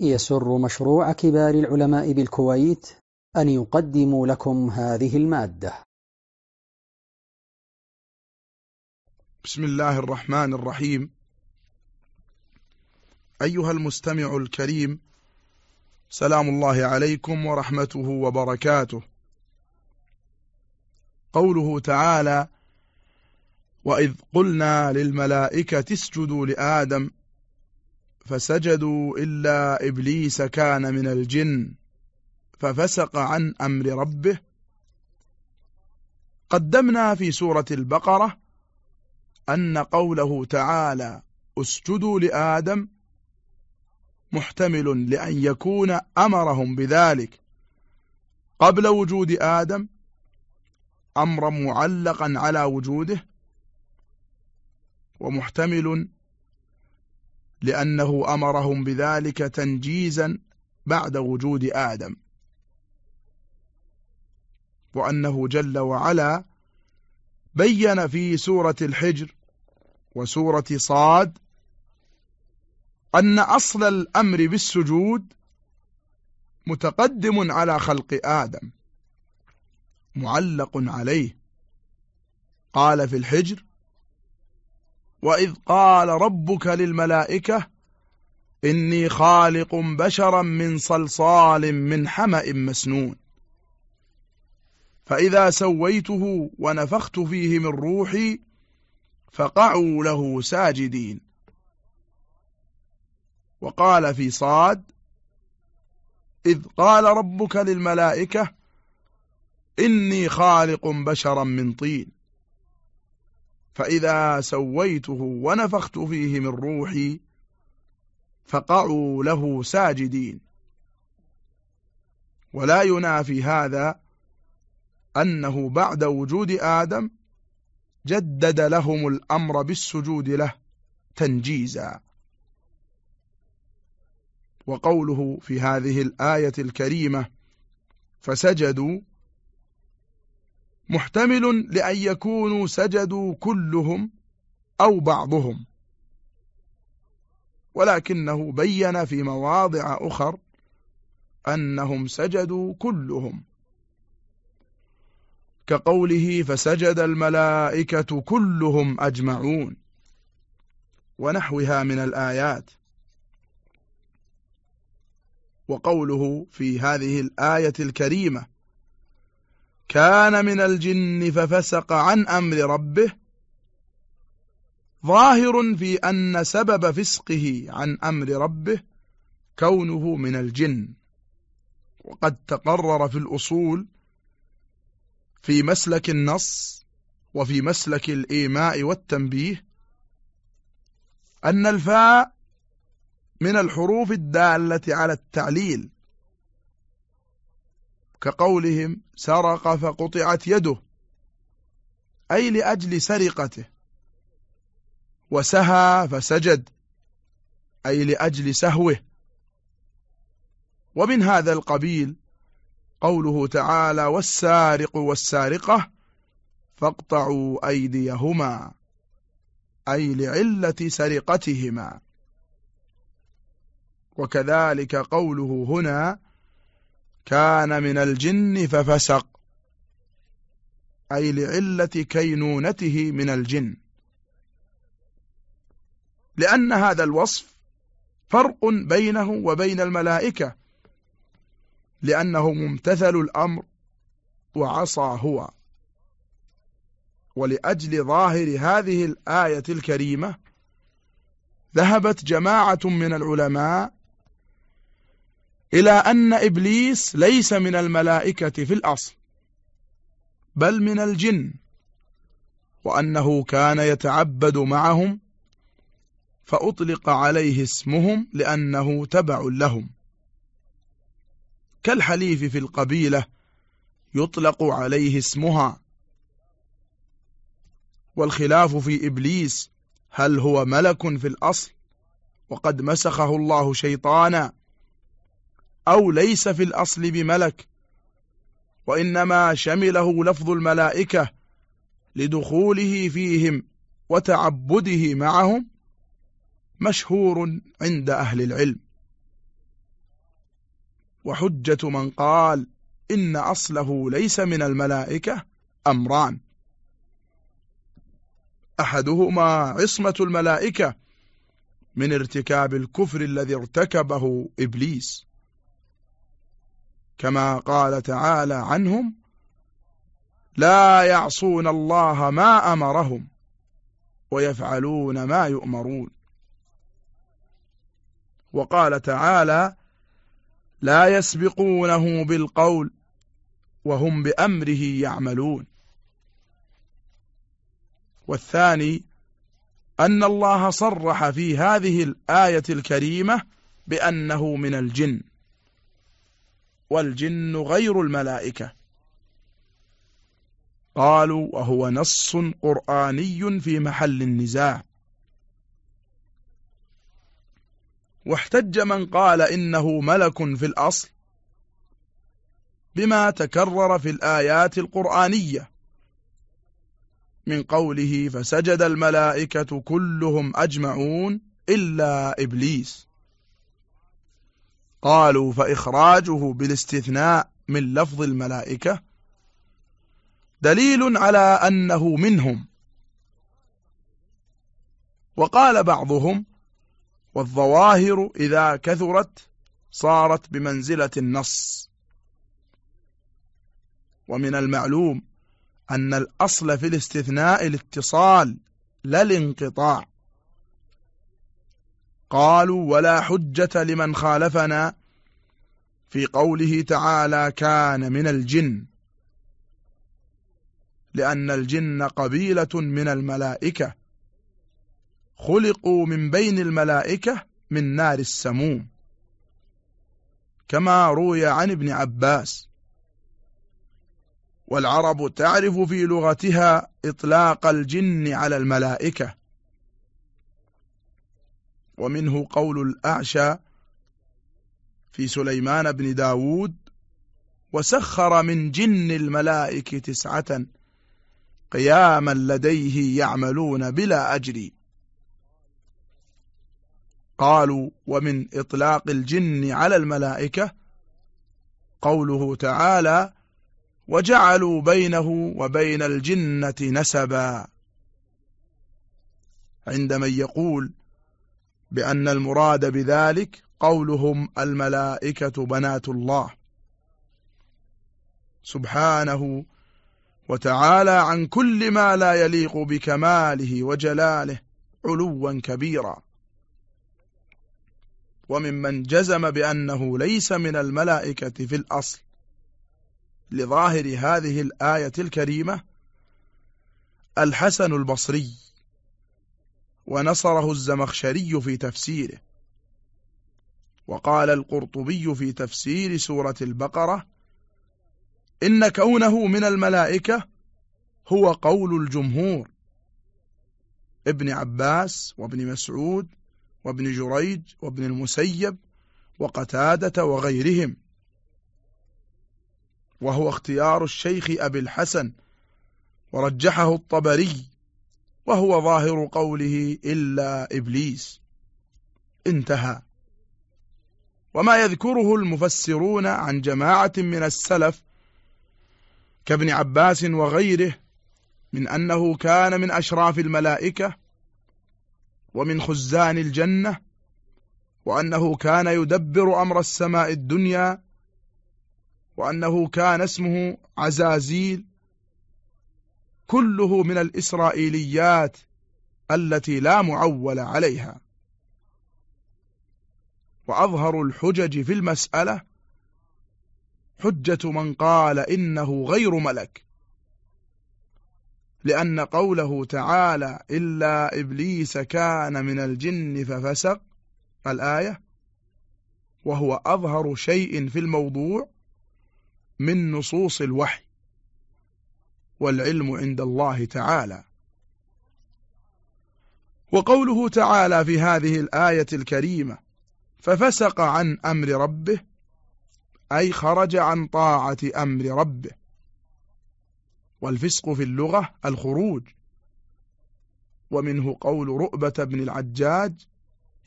يسر مشروع كبار العلماء بالكويت أن يقدم لكم هذه المادة. بسم الله الرحمن الرحيم. أيها المستمع الكريم سلام الله عليكم ورحمته وبركاته. قوله تعالى وإذ قلنا للملائكة اسجدوا لآدم فسجدوا إلا إبليس كان من الجن ففسق عن أمر ربه. قدمنا في سورة البقرة أن قوله تعالى أسجدوا لآدم محتمل لأن يكون أمرهم بذلك. قبل وجود آدم أمرا معلقا على وجوده ومحتمل لأنه أمرهم بذلك تنجيزا بعد وجود آدم. وأنه جل وعلا بين في سورة الحجر وسورة صاد أن أصل الأمر بالسجود متقدم على خلق آدم معلق عليه. قال في الحجر وإذ قال ربك للملائكة إني خالق بشرا من صلصال من حمأ مسنون. فإذا سويته ونفخت فيه من روحي فقعوا له ساجدين. وقال في صاد إذ قال ربك للملائكة إني خالق بشرا من طين. فإذا سويته ونفخت فيه من روحي فقعوا له ساجدين. ولا ينافي هذا أنه بعد وجود آدم جدد لهم الأمر بالسجود له تنجيزا. وقوله في هذه الآية الكريمة فسجدوا محتمل لأن يكونوا سجدوا كلهم أو بعضهم. ولكنه بين في مواضع أخر أنهم سجدوا كلهم. كقوله فسجد الملائكة كلهم أجمعون ونحوها من الآيات. وقوله في هذه الآية الكريمة كان من الجن ففسق عن أمر ربه ظاهر في أن سبب فسقه عن أمر ربه كونه من الجن. وقد تقرر في الأصول في مسلك النص وفي مسلك الإيماء والتنبيه أن الفاء من الحروف الدالة على التعليل. كقولهم سرق فقطعت يده أي لأجل سرقته وسهى فسجد أي لأجل سهوه. ومن هذا القبيل قوله تعالى والسارق والسارقة فاقطعوا أيديهما أي لعلة سرقتهما. وكذلك قوله هنا كان من الجن ففسق. أي لعلة كينونته من الجن. لأن هذا الوصف فرق بينه وبين الملائكة. لأنه ممتثل الأمر وعصى هو. ولأجل ظاهر هذه الآية الكريمة ذهبت جماعة من العلماء إلى أن إبليس ليس من الملائكة في الأصل بل من الجن وأنه كان يتعبد معهم فأطلق عليه اسمهم لأنه تبع لهم. كالحليف في القبيلة يطلق عليه اسمها. والخلاف في إبليس هل هو ملك في الأصل؟ وقد مسخه الله شيطانا. أو ليس في الأصل بملك وإنما شمله لفظ الملائكة لدخوله فيهم وتعبده معهم مشهور عند أهل العلم. وحجة من قال إن أصله ليس من الملائكة أمران. أحدهما عصمة الملائكة من ارتكاب الكفر الذي ارتكبه إبليس. كما قال تعالى عنهم لا يعصون الله ما أمرهم ويفعلون ما يؤمرون. وقال تعالى لا يسبقونه بالقول وهم بأمره يعملون. والثاني أن الله صرح في هذه الآية الكريمة بأنه من الجن. والجن غير الملائكة. قالوا وهو نص قرآني في محل النزاع. واحتج من قال إنه ملك في الأصل بما تكرر في الآيات القرآنية. من قوله فسجد الملائكة كلهم أجمعون إلا إبليس. قالوا فإخراجه بالاستثناء من لفظ الملائكة دليل على أنه منهم. وقال بعضهم والظواهر إذا كثرت صارت بمنزلة النص. ومن المعلوم أن الأصل في الاستثناء الاتصال لا الانقطاع. قالوا ولا حجة لمن خالفنا. في قوله تعالى كان من الجن. لأن الجن قبيلة من الملائكة. خلقوا من بين الملائكة من نار السموم. كما روي عن ابن عباس. والعرب تعرف في لغتها إطلاق الجن على الملائكة. ومنه قول الأعشى في سليمان بن داود وسخر من جن الملائك تسعة قياما لديه يعملون بلا أجر. قالوا ومن إطلاق الجن على الملائكة قوله تعالى وجعلوا بينه وبين الجنة نسبا. عند من يقول بأن المراد بذلك قولهم الملائكة بنات الله. سبحانه وتعالى عن كل ما لا يليق بكماله وجلاله علوا كبيرا. وممن جزم بأنه ليس من الملائكة في الأصل لظاهر هذه الآية الكريمة الحسن البصري. ونصره الزمخشري في تفسيره. وقال القرطبي في تفسير سورة البقرة إن كونه من الملائكة هو قول الجمهور. ابن عباس وابن مسعود وابن جريج وابن المسيب وقتادة وغيرهم. وهو اختيار الشيخ أبي الحسن ورجحه الطبري. وهو ظاهر قوله إلا إبليس. انتهى. وما يذكره المفسرون عن جماعة من السلف كابن عباس وغيره من أنه كان من أشراف الملائكة ومن خزان الجنة وأنه كان يدبر أمر السماء الدنيا وأنه كان اسمه عزازيل كله من الإسرائيليات التي لا معول عليها. وأظهر الحجج في المسألة حجة من قال إنه غير ملك لأن قوله تعالى إلا إبليس كان من الجن ففسق الآية وهو أظهر شيء في الموضوع من نصوص الوحي. والعلم عند الله تعالى. وقوله تعالى في هذه الآية الكريمة ففسق عن أمر ربه أي خرج عن طاعة أمر ربه. والفسق في اللغة الخروج. ومنه قول رؤبة بن العجاج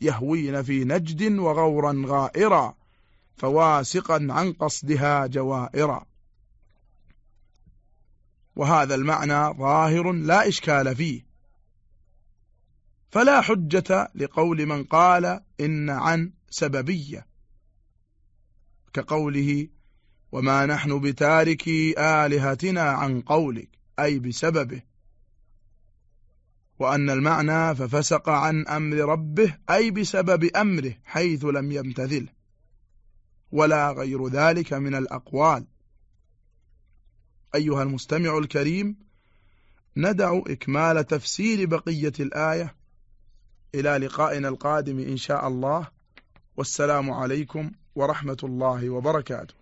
يهوين في نجد وغورا غائرا فواسقا عن قصدها جوائرا. وهذا المعنى ظاهر لا إشكال فيه. فلا حجة لقول من قال إن عن سببية كقوله وما نحن بتاركي آلهتنا عن قولك أي بسببه. وأن المعنى ففسق عن أمر ربه أي بسبب أمره حيث لم يمتثله. ولا غير ذلك من الأقوال. أيها المستمع الكريم ندع إكمال تفسير بقية الآية. إلى لقائنا القادم إن شاء الله. والسلام عليكم ورحمة الله وبركاته.